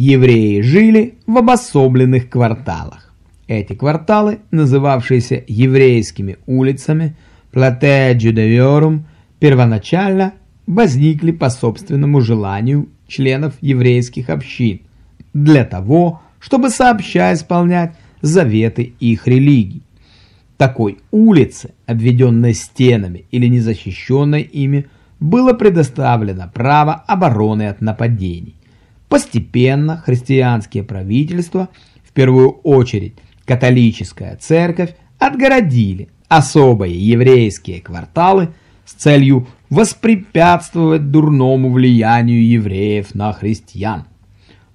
евреи жили в обособленных кварталах. Эти кварталы, называвшиеся еврейскими улицами, Платея Джудеверум, первоначально возникли по собственному желанию членов еврейских общин, для того, чтобы сообща исполнять заветы их религий. Такой улице, обведенной стенами или незащищенной ими, было предоставлено право обороны от нападений. Постепенно христианские правительства, в первую очередь католическая церковь, отгородили особые еврейские кварталы с целью воспрепятствовать дурному влиянию евреев на христиан.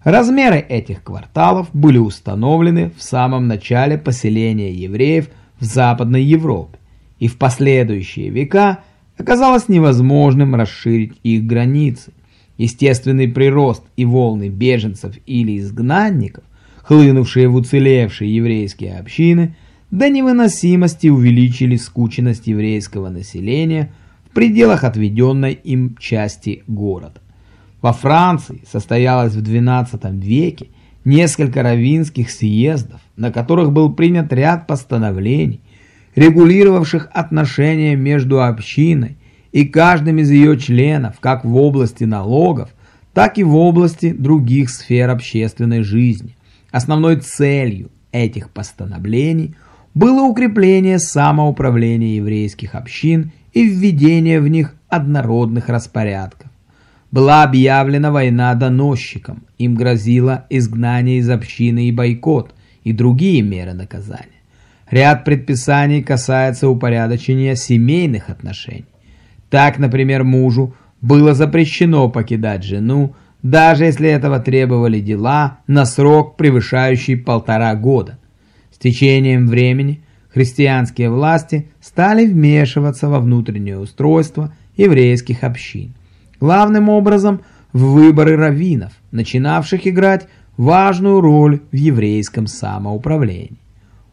Размеры этих кварталов были установлены в самом начале поселения евреев в Западной Европе, и в последующие века оказалось невозможным расширить их границы. Естественный прирост и волны беженцев или изгнанников, хлынувшие в уцелевшие еврейские общины, до невыносимости увеличили скученность еврейского населения в пределах отведенной им части города. Во Франции состоялось в XII веке несколько раввинских съездов, на которых был принят ряд постановлений, регулировавших отношения между общиной и каждым из ее членов как в области налогов, так и в области других сфер общественной жизни. Основной целью этих постановлений было укрепление самоуправления еврейских общин и введение в них однородных распорядков была объявлена война доносчикам, им грозило изгнание из общины и бойкот, и другие меры наказания. Ряд предписаний касается упорядочения семейных отношений. Так, например, мужу было запрещено покидать жену, даже если этого требовали дела на срок, превышающий полтора года. С течением времени христианские власти стали вмешиваться во внутреннее устройство еврейских общин главным образом в выборы раввинов, начинавших играть важную роль в еврейском самоуправлении.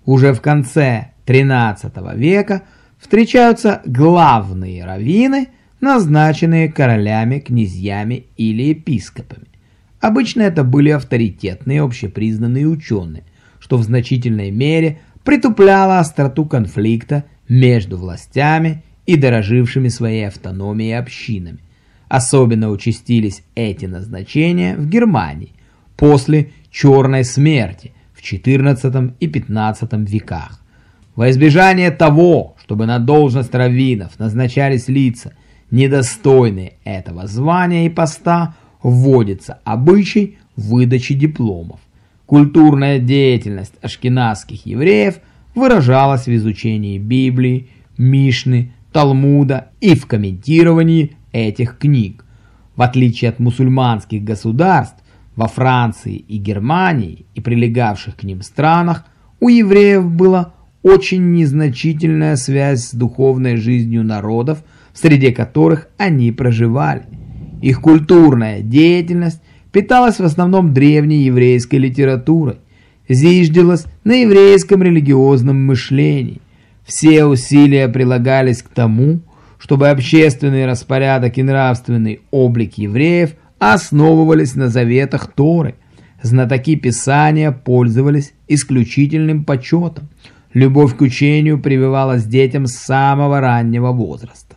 Уже в конце XIII века встречаются главные раввины, назначенные королями, князьями или епископами. Обычно это были авторитетные общепризнанные ученые, что в значительной мере притупляло остроту конфликта между властями и дорожившими своей автономией общинами, Особенно участились эти назначения в Германии после Черной смерти в XIV и XV веках. Во избежание того, чтобы на должность раввинов назначались лица, недостойные этого звания и поста, вводится обычай выдачи дипломов. Культурная деятельность ашкеназских евреев выражалась в изучении Библии, Мишны, Талмуда и в комментировании этих книг. В отличие от мусульманских государств, во Франции и Германии и прилегавших к ним странах у евреев была очень незначительная связь с духовной жизнью народов, среди которых они проживали. Их культурная деятельность питалась в основном древней еврейской литературой, зиждилась на еврейском религиозном мышлении. Все усилия прилагались к тому, чтобы общественный распорядок и нравственный облик евреев основывались на заветах Торы. Знатоки Писания пользовались исключительным почетом. Любовь к учению прививалась детям с самого раннего возраста.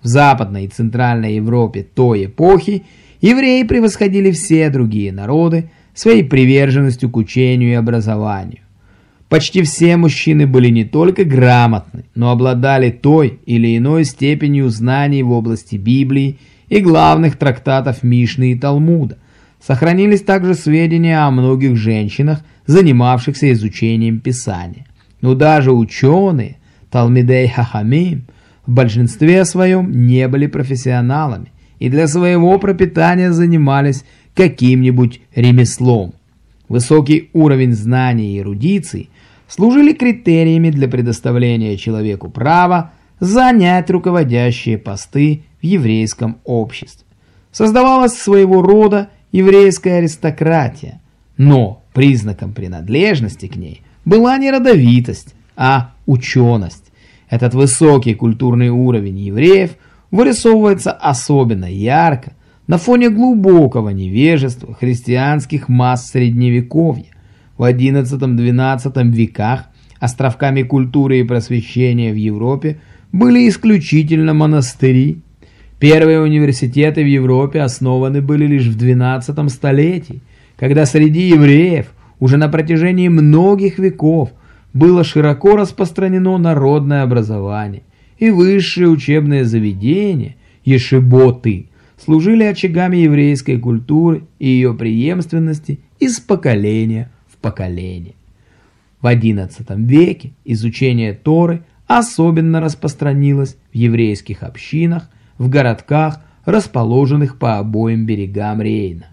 В Западной и Центральной Европе той эпохи евреи превосходили все другие народы своей приверженностью к учению и образованию. Почти все мужчины были не только грамотны, но обладали той или иной степенью знаний в области Библии и главных трактатов Мишны и Талмуда. Сохранились также сведения о многих женщинах, занимавшихся изучением Писания. Но даже ученые, Талмидей Хахамим, в большинстве своем не были профессионалами и для своего пропитания занимались каким-нибудь ремеслом. Высокий уровень знаний и эрудиции служили критериями для предоставления человеку права занять руководящие посты в еврейском обществе. Создавалась своего рода еврейская аристократия, но признаком принадлежности к ней была не родовитость, а ученость. Этот высокий культурный уровень евреев вырисовывается особенно ярко на фоне глубокого невежества христианских масс Средневековья. В XI-XII веках островками культуры и просвещения в Европе были исключительно монастыри. Первые университеты в Европе основаны были лишь в XII столетии, когда среди евреев уже на протяжении многих веков было широко распространено народное образование и высшие учебные заведения, ешеботы, служили очагами еврейской культуры и ее преемственности из поколения в поколение. В XI веке изучение Торы особенно распространилось в еврейских общинах, в городках, расположенных по обоим берегам Рейна.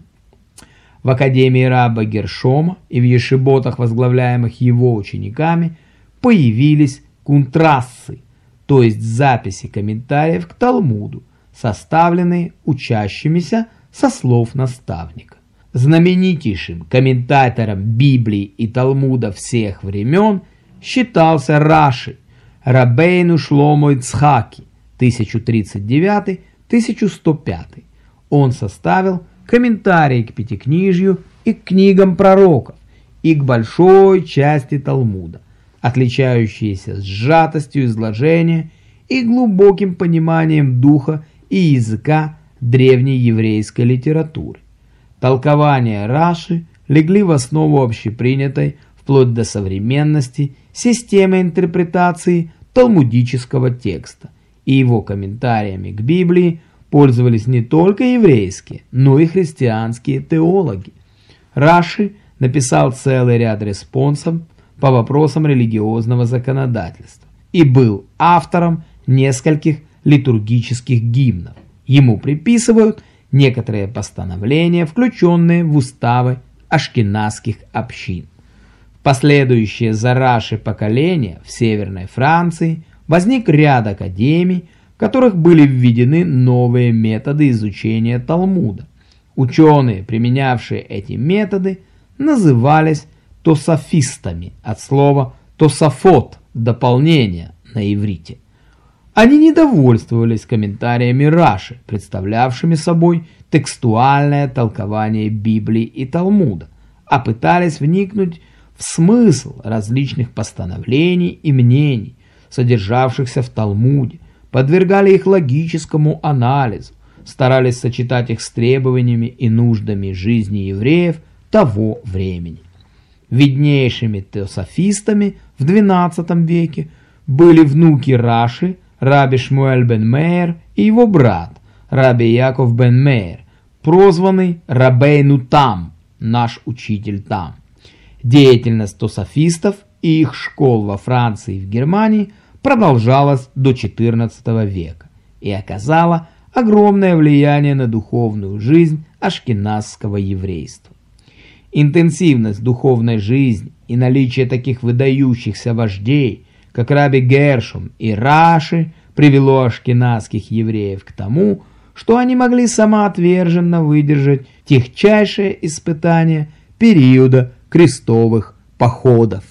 В Академии раба Гершома и в ешеботах, возглавляемых его учениками, появились кунтрассы, то есть записи комментариев к Талмуду, составленные учащимися со слов наставника. Знаменитейшим комментатором Библии и Талмуда всех времен считался Раши, Рабейну Шломо Ицхаки, 1039-1105. Он составил комментарии к Пятикнижью и к книгам пророков, и к большой части Талмуда, отличающиеся сжатостью изложения и глубоким пониманием духа и языка древней еврейской литературы. Толкования Раши легли в основу общепринятой, вплоть до современности, системы интерпретации талмудического текста, и его комментариями к Библии пользовались не только еврейские, но и христианские теологи. Раши написал целый ряд респонсов по вопросам религиозного законодательства и был автором нескольких литургических гимнов. Ему приписывают некоторые постановления, включенные в уставы ашкеназских общин. Последующие за Раши поколения в Северной Франции возник ряд академий, которых были введены новые методы изучения Талмуда. Ученые, применявшие эти методы, назывались тософистами от слова тософот – дополнение на иврите. Они недовольствовались комментариями Раши, представлявшими собой текстуальное толкование Библии и Талмуда, а пытались вникнуть в смысл различных постановлений и мнений, содержавшихся в Талмуде, подвергали их логическому анализу, старались сочетать их с требованиями и нуждами жизни евреев того времени. Виднейшими теософистами в XII веке были внуки Раши, Раби Шмуэль бен Мейер и его брат, Раби Яков бен Мейер, прозванный Рабейну Там, наш учитель Там. Деятельность тософистов и их школ во Франции и в Германии продолжалась до XIV века и оказала огромное влияние на духовную жизнь ашкеназского еврейства. Интенсивность духовной жизни и наличие таких выдающихся вождей – как раби Гершум и Раши, привело ашкенадских евреев к тому, что они могли самоотверженно выдержать техчайшее испытание периода крестовых походов.